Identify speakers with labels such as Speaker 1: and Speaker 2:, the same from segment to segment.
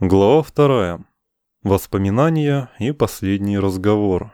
Speaker 1: Глава вторая. Воспоминания и последний разговор.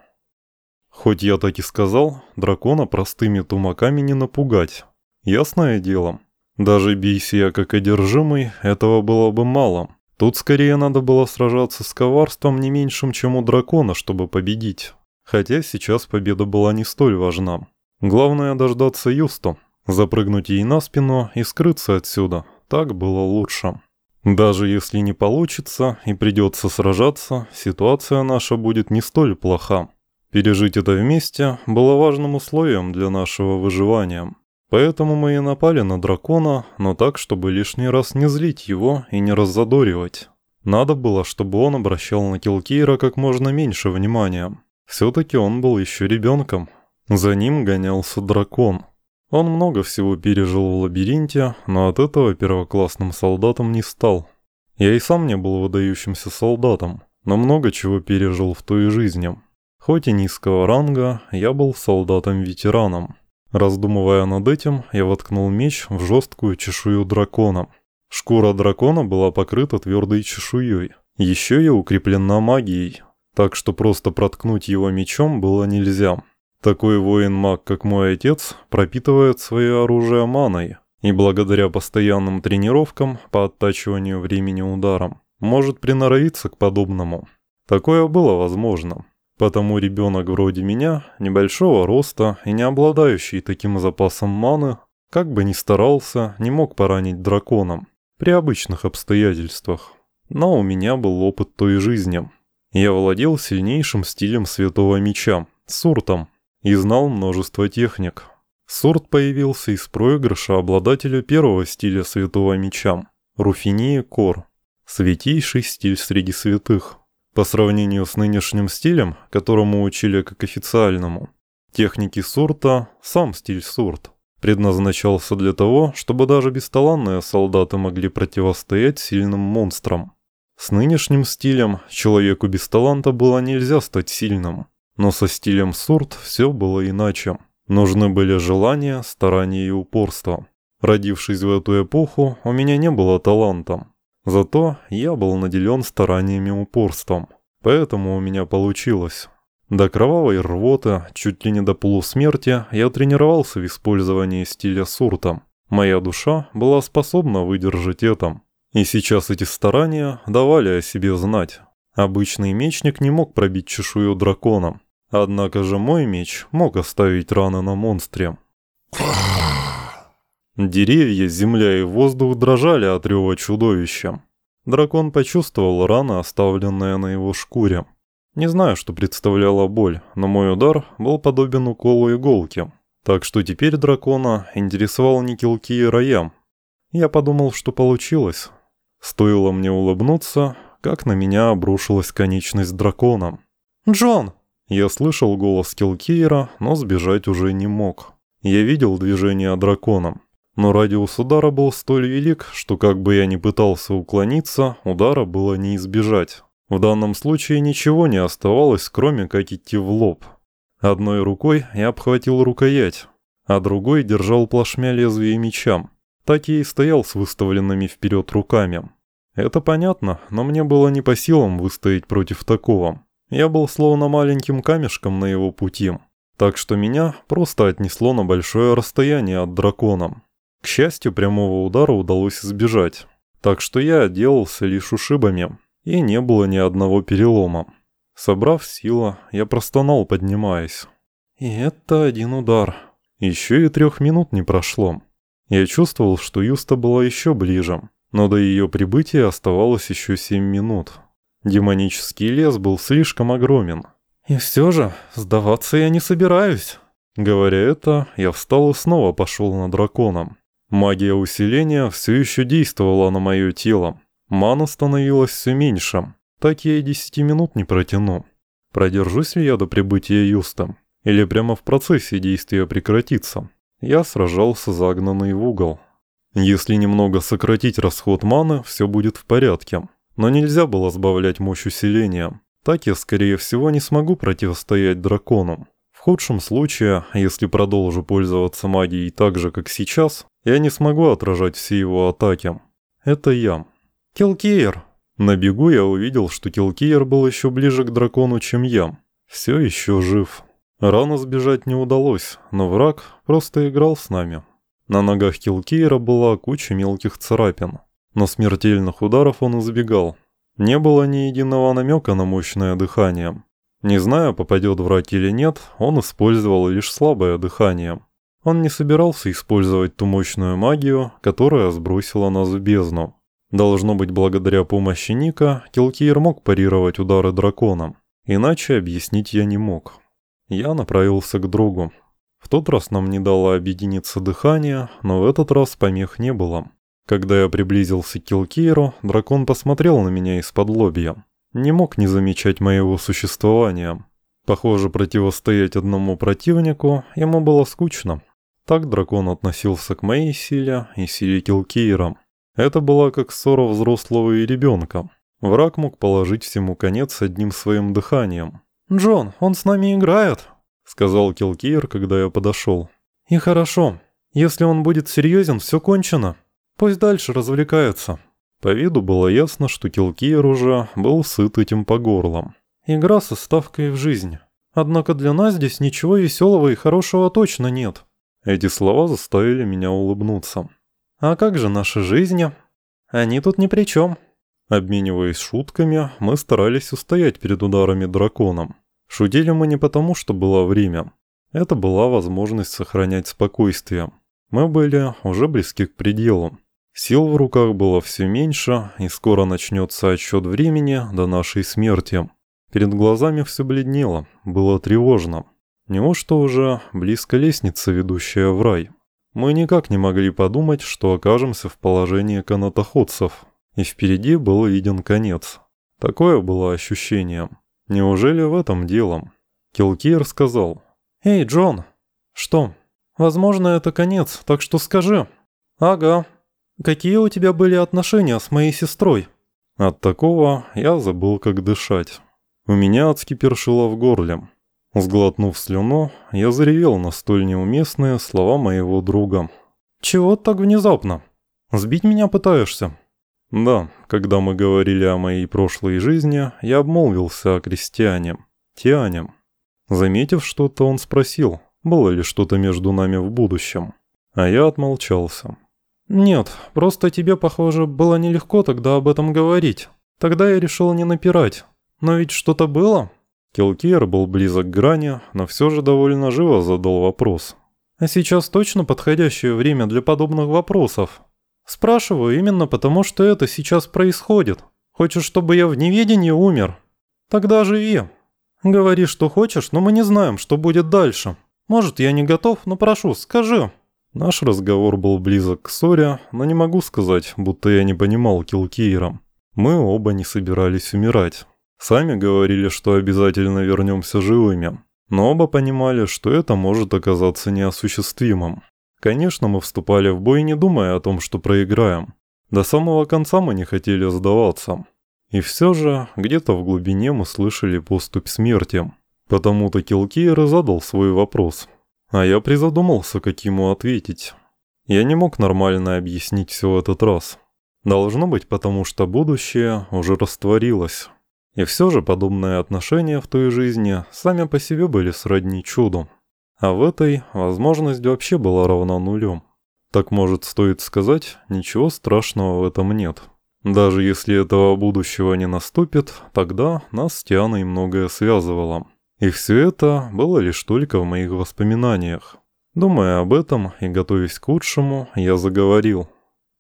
Speaker 1: Хоть я так и сказал, дракона простыми тумаками не напугать. Ясное дело. Даже бейся я как одержимый, этого было бы мало. Тут скорее надо было сражаться с коварством не меньшим, чем у дракона, чтобы победить. Хотя сейчас победа была не столь важна. Главное дождаться Юсту, запрыгнуть ей на спину и скрыться отсюда. Так было лучше. Даже если не получится и придется сражаться, ситуация наша будет не столь плоха. Пережить это вместе было важным условием для нашего выживания. Поэтому мы и напали на дракона, но так, чтобы лишний раз не злить его и не раззадоривать. Надо было, чтобы он обращал на Килкейра как можно меньше внимания. Все-таки он был еще ребенком. За ним гонялся дракон. Он много всего пережил в лабиринте, но от этого первоклассным солдатом не стал. Я и сам не был выдающимся солдатом, но много чего пережил в той жизни. Хоть и низкого ранга, я был солдатом-ветераном. Раздумывая над этим, я воткнул меч в жесткую чешую дракона. Шкура дракона была покрыта твердой чешуей. Еще и укреплена магией, так что просто проткнуть его мечом было нельзя. Такой воин-маг, как мой отец, пропитывает свое оружие маной, и благодаря постоянным тренировкам по оттачиванию времени ударом, может приноровиться к подобному. Такое было возможно. Потому ребенок вроде меня, небольшого роста и не обладающий таким запасом маны, как бы ни старался, не мог поранить драконом при обычных обстоятельствах. Но у меня был опыт той жизни. Я владел сильнейшим стилем Святого Меча, суртом, и знал множество техник. Сорт появился из проигрыша обладателя первого стиля Святого Меча – Руфинии Кор, святейший стиль среди святых. По сравнению с нынешним стилем, которому учили как официальному, техники Сурта – сам стиль Сурт, предназначался для того, чтобы даже бесталанные солдаты могли противостоять сильным монстрам. С нынешним стилем человеку без таланта было нельзя стать сильным – но со стилем Сурт все было иначе. Нужны были желания, старания и упорство. Родившись в эту эпоху, у меня не было таланта. Зато я был наделен стараниями и упорством. Поэтому у меня получилось. До кровавой рвоты, чуть ли не до полусмерти, я тренировался в использовании стиля сурта. Моя душа была способна выдержать это. И сейчас эти старания давали о себе знать. Обычный мечник не мог пробить чешую дракона. Однако же мой меч мог оставить раны на монстре. Деревья, земля и воздух дрожали от рева чудовища. Дракон почувствовал раны, оставленные на его шкуре. Не знаю, что представляла боль, но мой удар был подобен уколу иголки. Так что теперь дракона интересовал не килки и роя. Я подумал, что получилось. Стоило мне улыбнуться, как на меня обрушилась конечность дракона. «Джон!» Я слышал голос Килкейра, но сбежать уже не мог. Я видел движение дракона, но радиус удара был столь велик, что как бы я ни пытался уклониться, удара было не избежать. В данном случае ничего не оставалось, кроме как идти в лоб. Одной рукой я обхватил рукоять, а другой держал плашмя лезвия меча. Так я и стоял с выставленными вперед руками. Это понятно, но мне было не по силам выстоять против такого. Я был словно маленьким камешком на его пути, так что меня просто отнесло на большое расстояние от дракона. К счастью, прямого удара удалось избежать, так что я отделался лишь ушибами, и не было ни одного перелома. Собрав силу, я простонал, поднимаясь. И это один удар. Еще и трех минут не прошло. Я чувствовал, что Юста была еще ближе, но до ее прибытия оставалось еще семь минут. Демонический лес был слишком огромен. И все же, сдаваться я не собираюсь. Говоря это, я встал и снова пошел на дракона. Магия усиления все еще действовала на мое тело. Мана становилась все меньше. Так я и десяти минут не протяну. Продержусь ли я до прибытия Юста? Или прямо в процессе действия прекратится? Я сражался загнанный в угол. Если немного сократить расход маны, все будет в порядке. Но нельзя было сбавлять мощь усиления. Так я, скорее всего, не смогу противостоять дракону. В худшем случае, если продолжу пользоваться магией так же, как сейчас, я не смогу отражать все его атаки. Это я. «Килкиер!» На бегу я увидел, что Килкиер был еще ближе к дракону, чем я. Все еще жив. Рано сбежать не удалось, но враг просто играл с нами. На ногах Килкиера была куча мелких царапин, но смертельных ударов он избегал. Не было ни единого намека на мощное дыхание. Не зная, попадет враг или нет, он использовал лишь слабое дыхание. Он не собирался использовать ту мощную магию, которая сбросила нас в бездну. Должно быть, благодаря помощи Ника, Килкиер мог парировать удары дракона. Иначе объяснить я не мог. Я направился к другу. В тот раз нам не дало объединиться дыхание, но в этот раз помех не было. Когда я приблизился к Килкейру, дракон посмотрел на меня из-под лобья. Не мог не замечать моего существования. Похоже, противостоять одному противнику ему было скучно. Так дракон относился к моей силе и силе Килкейра. Это была как ссора взрослого и ребенка. Враг мог положить всему конец одним своим дыханием. «Джон, он с нами играет», — сказал Килкиер, когда я подошел. «И хорошо. Если он будет серьезен, все кончено. Пусть дальше развлекается». По виду было ясно, что Килкиер уже был сыт этим по горлам. «Игра со ставкой в жизнь. Однако для нас здесь ничего веселого и хорошего точно нет». Эти слова заставили меня улыбнуться. «А как же наши жизни? Они тут ни при чем». Обмениваясь шутками, мы старались устоять перед ударами драконом. Шутили мы не потому, что было время. Это была возможность сохранять спокойствие. Мы были уже близки к пределу. Сил в руках было все меньше, и скоро начнется отсчет времени до нашей смерти. Перед глазами все бледнело, было тревожно. Неужто уже близко лестница, ведущая в рай? Мы никак не могли подумать, что окажемся в положении канатоходцев и впереди был виден конец. Такое было ощущение. Неужели в этом дело? Килкир сказал. «Эй, Джон!» «Что?» «Возможно, это конец, так что скажи». «Ага. Какие у тебя были отношения с моей сестрой?» От такого я забыл, как дышать. У меня адски першило в горле. Сглотнув слюну, я заревел на столь неуместные слова моего друга. «Чего так внезапно? Сбить меня пытаешься?» Да, когда мы говорили о моей прошлой жизни, я обмолвился о крестьяне, Тиане. Заметив что-то, он спросил, было ли что-то между нами в будущем. А я отмолчался. «Нет, просто тебе, похоже, было нелегко тогда об этом говорить. Тогда я решил не напирать. Но ведь что-то было?» Келкиер был близок к грани, но все же довольно живо задал вопрос. «А сейчас точно подходящее время для подобных вопросов?» Спрашиваю именно потому, что это сейчас происходит. Хочешь, чтобы я в неведении умер? Тогда живи. Говори, что хочешь, но мы не знаем, что будет дальше. Может, я не готов, но прошу, скажи». Наш разговор был близок к ссоре, но не могу сказать, будто я не понимал Килкейра. Мы оба не собирались умирать. Сами говорили, что обязательно вернемся живыми. Но оба понимали, что это может оказаться неосуществимым. Конечно, мы вступали в бой, не думая о том, что проиграем. До самого конца мы не хотели сдаваться. И все же, где-то в глубине мы слышали поступь смерти. Потому-то Килкейр задал свой вопрос. А я призадумался, как ему ответить. Я не мог нормально объяснить все этот раз. Должно быть, потому что будущее уже растворилось. И все же подобные отношения в той жизни сами по себе были сродни чуду. А в этой возможность вообще была равна нулю. Так может стоит сказать, ничего страшного в этом нет. Даже если этого будущего не наступит, тогда нас с Тианой многое связывало. И все это было лишь только в моих воспоминаниях. Думая об этом и готовясь к лучшему, я заговорил.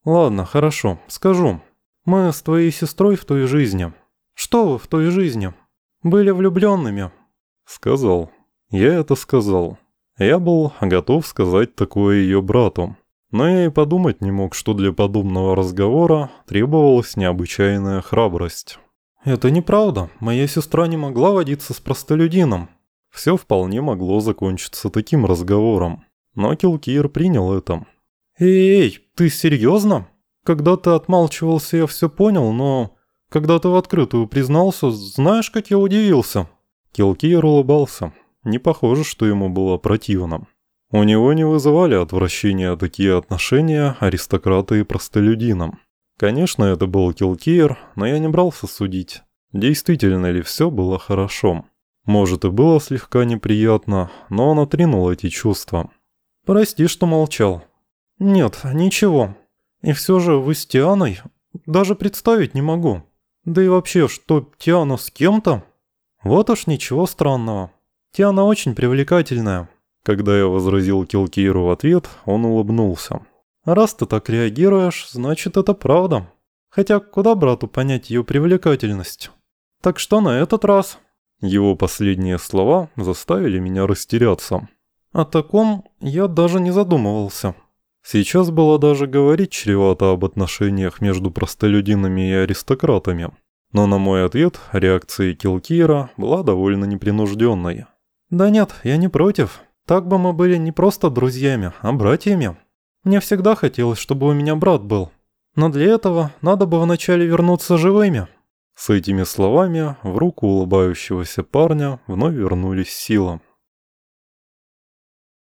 Speaker 1: «Ладно, хорошо, скажу. Мы с твоей сестрой в той жизни. Что вы в той жизни? Были влюбленными?» Сказал. Я это сказал. Я был готов сказать такое ее брату. Но я и подумать не мог, что для подобного разговора требовалась необычайная храбрость. «Это неправда. Моя сестра не могла водиться с простолюдином». Все вполне могло закончиться таким разговором. Но Килкир принял это. «Эй, ты серьезно? Когда ты отмалчивался, я все понял, но... Когда ты в открытую признался, знаешь, как я удивился?» Килкир улыбался. Не похоже, что ему было противно. У него не вызывали отвращения такие отношения аристократа и простолюдинам. Конечно, это был Килкиер, но я не брался судить, действительно ли все было хорошо. Может и было слегка неприятно, но он отринул эти чувства. «Прости, что молчал». «Нет, ничего. И все же вы с Тианой даже представить не могу. Да и вообще, что Тиана с кем-то? Вот уж ничего странного. Тиана очень привлекательная». Когда я возразил Килкиеру в ответ, он улыбнулся. «Раз ты так реагируешь, значит это правда. Хотя куда брату понять ее привлекательность? Так что на этот раз?» Его последние слова заставили меня растеряться. О таком я даже не задумывался. Сейчас было даже говорить чревато об отношениях между простолюдинами и аристократами. Но на мой ответ реакция Килкира была довольно непринужденной. «Да нет, я не против. Так бы мы были не просто друзьями, а братьями. Мне всегда хотелось, чтобы у меня брат был. Но для этого надо бы вначале вернуться живыми». С этими словами в руку улыбающегося парня вновь вернулись силы.